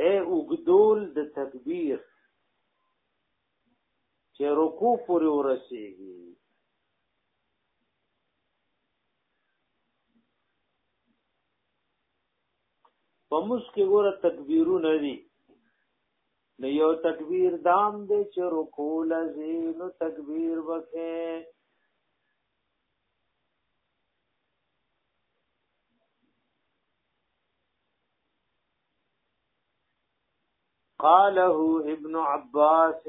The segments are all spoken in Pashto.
اے اوګدول د تکبیر چې رکوع پورې ورسیږي په مسکه ګوره تکبیرونه دي نو یو تکبیر دام دې چې رکوع لزی نو تکبیر وکې قاله ابن عباس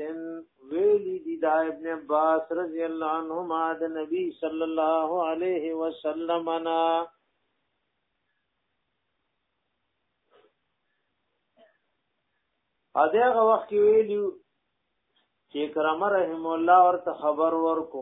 ویلی دی دا ابن عباس رضی اللہ عنہما دا نبی صلی اللہ علیہ وسلم انا ادیغه وخت کې ویلیو چې کرامه رحم الله ورته خبر ورکو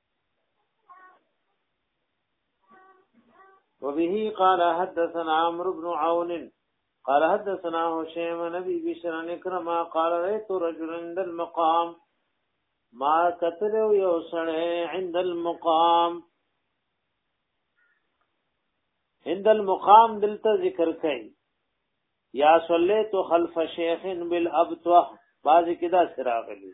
وبه قال حدثنا عمرو بن عون قال حدثنا هشام نبي بشر نكرما قال رأيت رجلا عند المقام ما قتل يو عند المقام عند المقام دلته ذکر کوي یا صلیت خلف شیخ بالابطه باز کدا سراغلی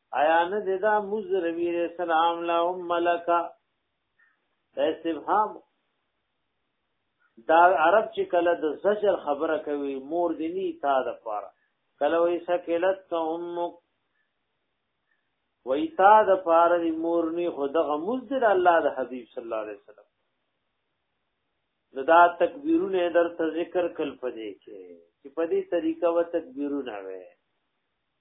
آیا نه دا موز نبی علیہ السلام لا ام لکا دا استفهام دا عرب چې کله د زجر خبره کوي مور دې ني تا د پاره کله وې سکلت کا امک وې تا د پاره دې مور ني خدغه موز دې الله د حبيب صلی الله علیه وسلم دا تکبیرونه درته ذکر کل پدې کې چې پدې طریقه و تکبیرونه وې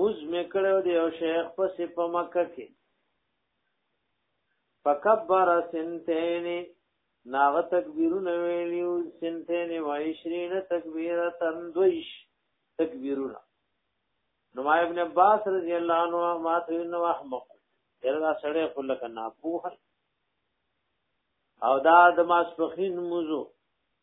موز میکړو دی او شیخ پس په مکه کې فکبر سنتین ناغه تکبیرونه ویلیو سنتین و 20 تکبیرتن دویش تکبیرونه نو ما ابن عباس رضی الله عنه ما ته نو احمق یردا سړی خپل کنا پوه او دا د ماسپخین موزو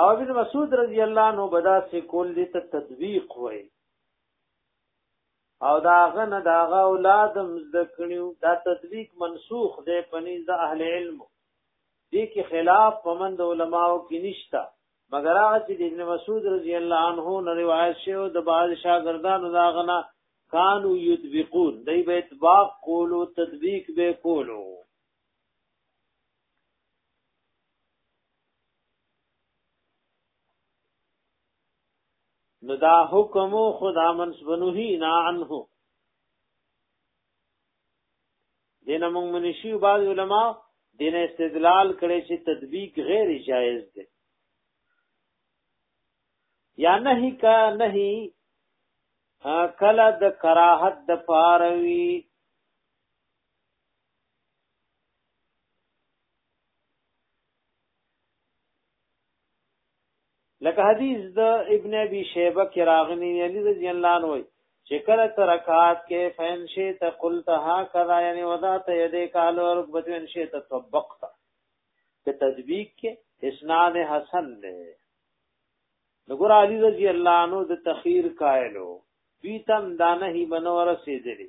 او ابن مسعود رضی الله عنه بدا سي کول دي ته تطبیق وای او داغه نه داغه اولاد مزد کړیو دا تطبیق منسوخ دی پنيز د اهل علم دي کې خلاف پمند علماو کې نشتا مگر هغه چې ابن مسعود رضی الله عنه نه روایت شوی او د بعض شاګردانو داغه نه کانو یطبقون دای به اطباق کولو تطبیق به کولو نو دا حکم خدا منس بنوهی نا عنه دین موږ منشي بعض علما دین استدلال کړي چې تطبیق غیر جائز دی یا نهی کا نهی کله د کراهت د پاروي لکه حدیث د ابن ابي شيبه کې راغلي علي رضی الله عنه وي چې کله ترکات کې فین شي ته قلت ها کذا یعنی ودا ته دې کال او رکبت ان شي ته طبقت ته تطبیق کې اسناد حسن له نګور علي رضی الله عنه د تخیر قائلو دوی تم دانه هی بنور رسیدلی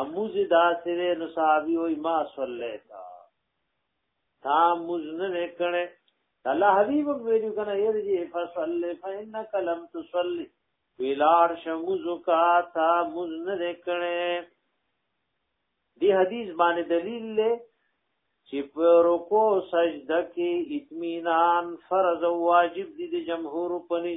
اموز دا سره نو صحابي وای ما صلیتا تا موز نه کړه الله حبیب ویلو کنه یرجی فصلی فانک لم تصلی ویلار شموز کا تا موز نه کړه دی حدیث باندې دلیل له چې په رکوع سجده کې اطمینان فرض او واجب دي د جمهور پنځ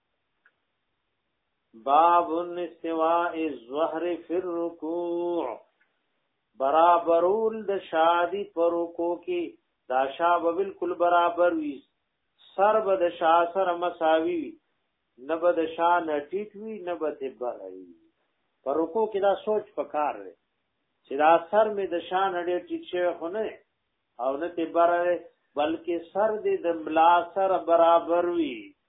باب النسواء الظهر في الركوع برابرول د شادي پرکو کې دا شا به بالکل برابر وي سر به د شا سره مساوي وي نه به د شا نټیټ وي نه به د برای پر رکو کې دا سوچ پکار دی چې دا سر می د شا نړې ټیټ شي خو نه او نه ته برای بلکې سر دې د ملا سره برابر وي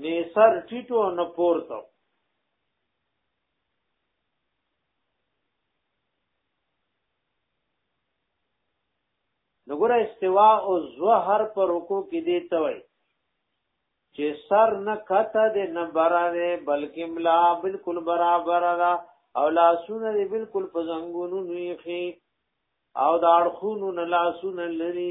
نه سر ټیټو نه پورته نګور استوا او زوهر پر رکو کې دی ته وای چې سر نه کته دې نه براره بلکې ملا بالکل برابر را او لاسونه دې بالکل په زنګونو نیخي او دا اړخونو نه لاسونه لري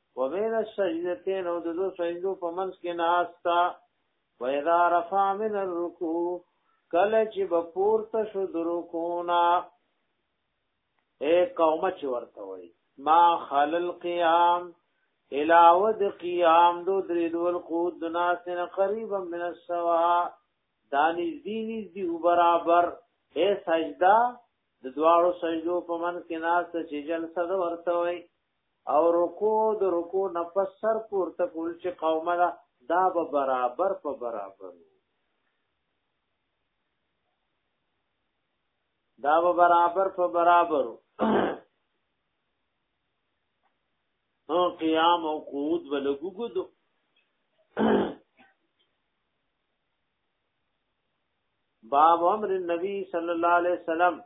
وبين السجدتين او دو سجدو په منځ کې ناستا وإذا رفع من الركوع کله چې بپورته شو درکونا اے قومه چې ورته وای ما خلل قیام علاوه د قیام دو درې دول قود ناسن قریبا من السوا دانی دینی دی برابر اے سجدا د دواړو سجدو په من کې ناس چې جلسه د ورته وای او رکو د رکو نفس سر پورته کول چې قومه دا دا به برابر په برابر دا به برابر په برابر او قیام او قعود ولګو ګدو باب امر النبي صلی الله علیه وسلم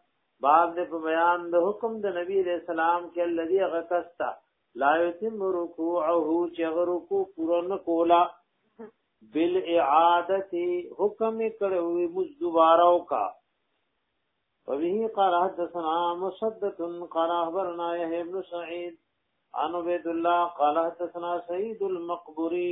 باب دې په بیان د حکم د نبی علیہ السلام کې الذي غکستا لا یتم رکوعه چې رکوع پوره نه کولا بل اعادتی حکم کړو مز دوباره وکا وبه قال حدثنا مسدد قال اخبرنا يحيى بن سعيد عن عبد الله قال حدثنا سعيد المقبري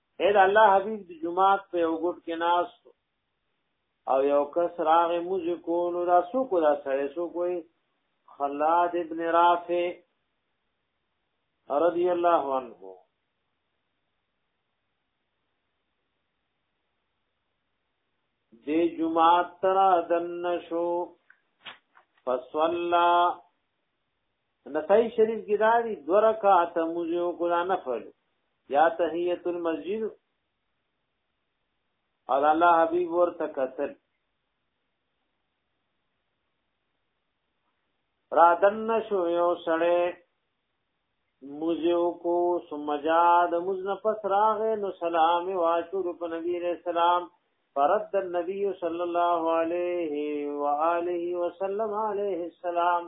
اې د الله حبيب د جمعات په یو ګټ کې ناس او یو کس راغې موږ کو نو دا سو کو دا سړې سو کوی خلاد ابن رافع رضی الله عنه د جمعات تر دن شو فصلا نسائی شریف کی دا دی دو رکعت موزیو کلا نفل یا تحییت المسجد او الله حبیب ورته قتل را دن شو یو سړی موزیو کو سمجاد مزن پس راغ نو سلام واچو رپ نبی علیہ السلام فرد النبی صلی اللہ علیہ وآلہ وسلم علیہ السلام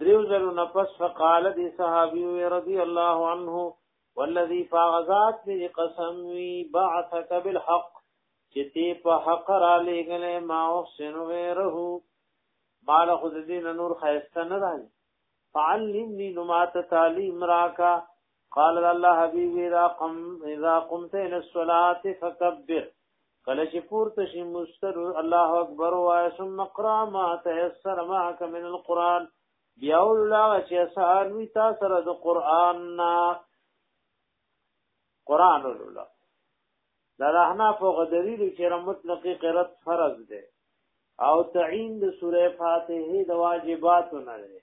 دریو زلو نفس فقال دی صحابی رضی الله عنه والذي فغزات دی قسم وی بعثك بالحق چې تی په حق را لګلې ما احسن غیره مال خود دین نور خیسته نه راځي فعلمني نمات تعلیم راکا قال الله حبيبي اذا قم اذا قمت الى الصلاه فكبر کله چې پورته شي مستر الله اکبر وای ثم اقرا ما تيسر معك من القران بیا الله چې سهار وی تا سره د قران نا قران الله دا رحنا فوق دلیل چې مطلق قرات فرض ده او تعین د سوره فاتحه د واجباتو نه ده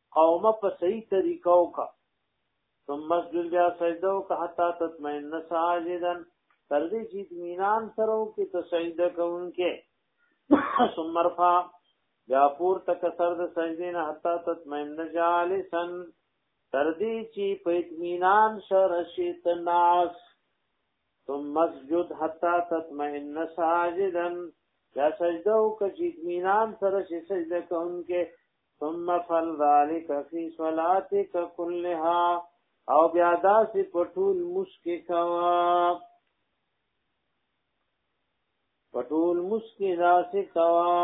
قومه په صحیح طریقه وکا ثم مسجد بیا سجده وکا حتا تطمئن ساجدا تر دې چې اطمینان سره وکې ته سجده کوونکې ثم رفع بیا پور تک سر د سجدې نه حتا تطمئن جالسا تر دې چې په اطمینان سره شیت ناس ثم مسجد حتا تطمئن ساجدا یا سجده او کچ اطمینان سره چې سجده کوونکې ثم فل ذلك في صلاتك كلها او بیا داسې پټول مسکه کوا پټول مسکه داسې کوا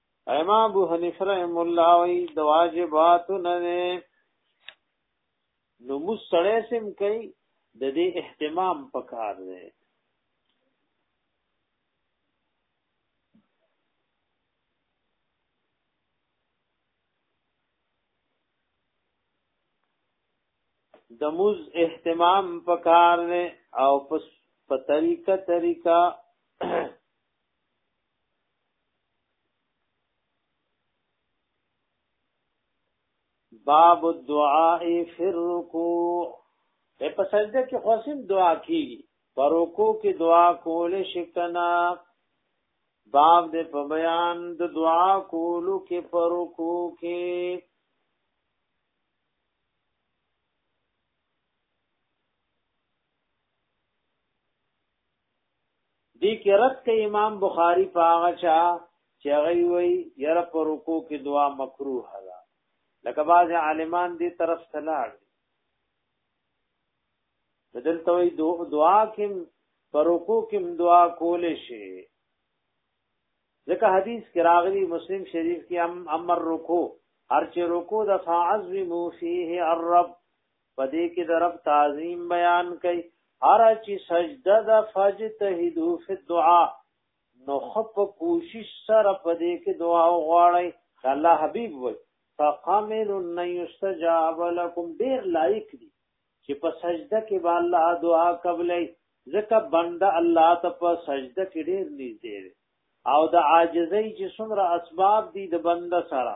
امام ابو حنیفه رحم الله وی د واجبات نه نو مستړی سم کوي د دې اهتمام پکار دی د موز اهتمام پکار دی او پس په طریقه طریقه باب الدعاء فی الرکوع په سجده کې خواسم دعا کیږي پر رکوع کې دعا کول شکنا باب دې په بیان د دعا کولو کې پر رکوع کې دې کې رد کوي امام بخاری په هغه چا چې هغه وی یره پر رکوع کې دعا مکروه ده لکه باز عالمان دې طرف ته لاړ دلته وی دعا کې پر رکوع کې دعا کول شي ځکه حدیث کې راغلی مسلم شریف کې هم امر رکوع هر چې رکوع د فعظم فيه الرب پدې کې د رب تعظیم بیان کړي هر چې سجده د فجتهدو فی الدعاء نو خپ کوشش سره پدې کې دعا وغواړي الله حبیب وي فقامل ان یستجاب لكم ډیر لایق دي چې په سجده کې به الله دعا قبلې ځکه بنده الله ته په سجده کې ډیر نږدې او د عاجزۍ چې څومره اسباب دي د بنده سره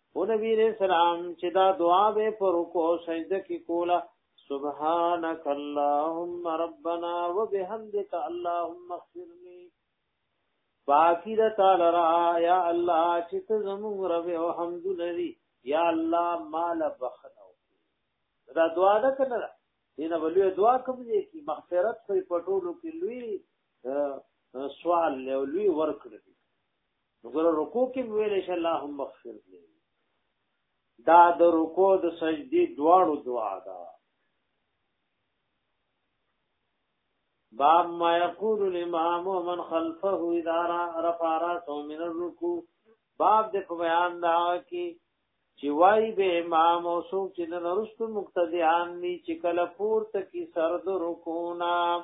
او نبی علیہ السلام چې دا دعا به پر کو سجده کې کولا سبحانك اللهم ربنا وبحمدك اللهم اغفر لي باقی دا تعالی را یا الله چې ته زموږ رب او حمد لري یا الله مال بخنو دا دعا ده کنه دینه ولې دعا کوم دي کی مغفرت په پټولو کې لوی سوال له لوی ورکړي نو ګره رکوع کې ویل شي اللهم اغفر لي دا د رکوع د سجدي دواړو دعا ده باب ما يقول الامام ومن خلفه اذا رفع راسه من الركوع باب د په بیان دا کی چې وای به امام او څوک چې د نرستو مقتدیان ني چې کله پورته کی سر د رکوع نام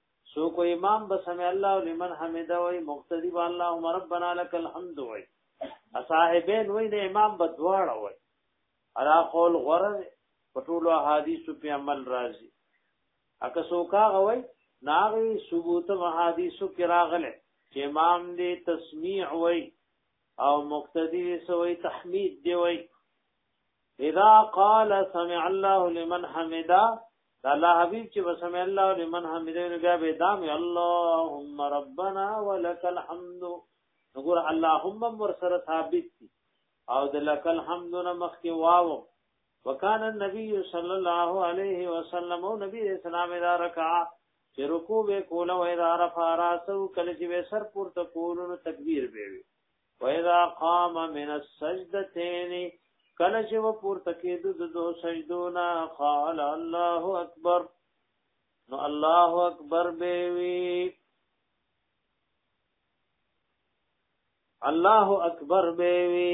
سو کو امام بسم الله لمن حمده وای مقتدی با اللهم ربنا لك الحمد وای اصحابین وای د امام بدواړه وای ارا قول غره پټول احادیث په عمل راځي اکه سوکا غوي ناغي ثبوت احادیث کې راغله چې امام دې تسمیع وای او مقتدی سوې تحمید دی وای اذا قال سمع الله لمن حمدا دا الله حبيب چې سمع الله لمن حمدا نو بیا به دام اللهم ربنا ولك الحمد نقول اللهم مر سره ثابت دي او د لك الحمد نه مخکې واو وکان النبي صلى الله عليه وسلم او نبی اسلام دا رکع چې رکوع به کوله او دا رفع راسو کله چې سر پورته کولو تکبیر به وي واذا قام من السجدتين کله چې و پورته کېدو د دو سجدونا قال الله اکبر نو الله اکبر به وی الله اکبر به وی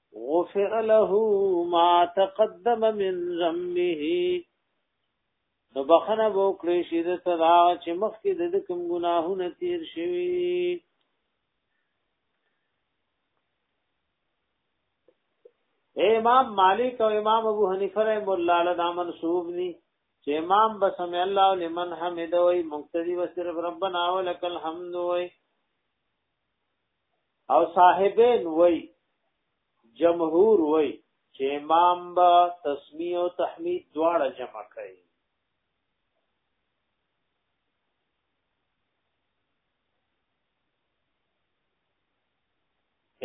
غفر له ما تقدم من ذنبه نو بخنه وو کړی شي د تدا چې مخکې د کوم ګناهونه تیر شوی امام مالک او امام ابو حنیفه رحم الله له دا منسوب دي چې امام بسم الله لمن حمد وي مقتدی و صرف ربنا ولک الحمد وي او صاحبین وای جمهور وای چې امام با تسمیه او تحمید دواړه جمع کوي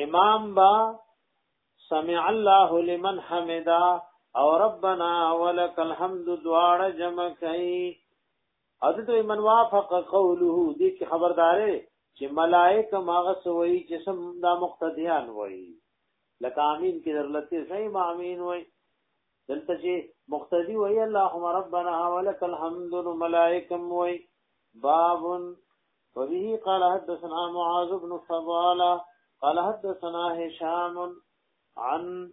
امام با سمع الله لمن حمدا او ربنا ولك الحمد دواړه جمع کوي حضرت من وافق قوله دې کې خبردارې چې ملائکه ماغه سوي چې سم دا مقتدیان وایي لکه امین کې درلته صحیح امین وایي دلته چې مقتدی وایي اللهم ربنا ولك الحمد ملائکه وایي باب وبه قال حدثنا معاذ بن فضاله قال حدثنا هشام عن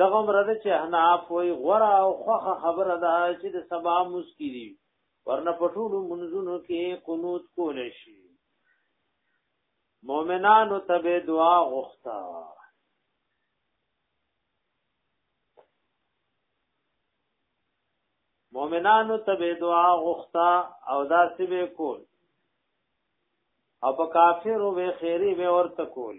دغه مرده چې حناف وي غره او خوخه خبره ده چې د سبا مسکی دي ورنه پټولو منځونو کې قنوت کول شي مؤمنانو ته به دعا غوښتا مؤمنانو ته به دعا غوښتا او دا سی به کول او په کافرو به خیری به ورته کول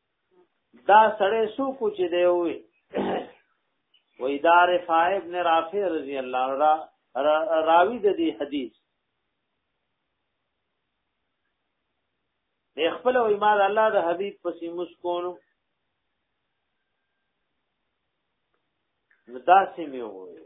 دا سړی سو کو چې دی وي وې دا رفاع ابن رافع رضی الله عنه راوی د دې حدیث د خپل او ایمان الله د حبیب پسې مسکونو مداسې مې وې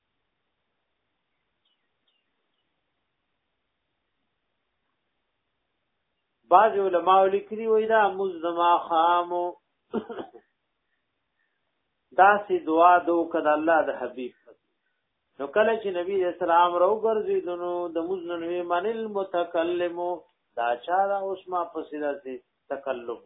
بعض علماء لیکلي وي دا مزما خامو دا سي دعا دو کده الله د حبيب نو کله چې نبی اسلام راو ګرځي دنو د مزنوي من المتکلم دا چا دا اوس ما پسې دا سي تکلم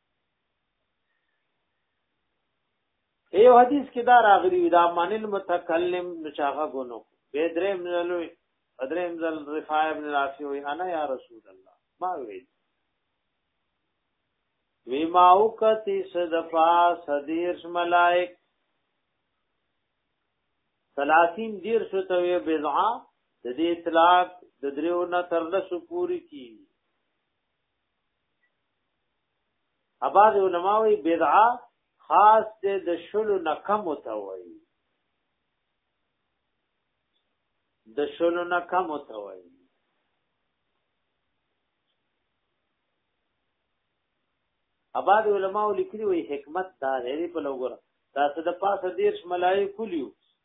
ایو حدیث کې دا راغلی دا من المتکلم نشاغه غونو به درې مزلوي درې مزل رفاع ابن رافی وی انا یا رسول الله ما ویل وی ما وکتی صدفا صدیرش ملائک سلاسین دیر شو ته وی بضعا د دې اطلاق د دریو نه تر لسو پوری کی اباظ علماء وی بدعه خاص دې د شلو نه کم وته وای د شلو نه کم وته وای اباد علماء لیکلي وي حکمت دا دی په لوګره تاسو د پاسه دیرش ملایکو لیو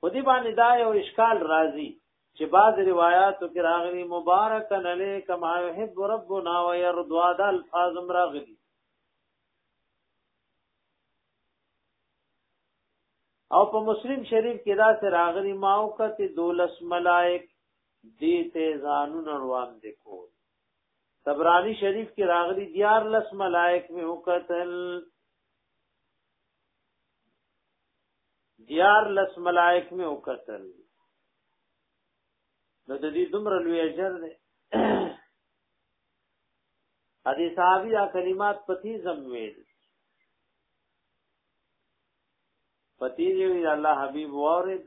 په دې باندې دا یو اشکال راځي چې بعض روایتو کې راغلي مبارکن علیک ما یحب ربنا ويرضى د الفاظ راغلي او په مسلم شریف کې دا سره راغلي ما او کته دولس ملائک دې ته ځانونه روان دي کو تبرانی شریف کې راغلي دیار لس ملائک مې وکتل دیار لس ملائک می وکتل نو د دې دومره لوی اجر دی ا دې صحابي دا کلمات پتی زم ویل پتی دی الله حبیب وارد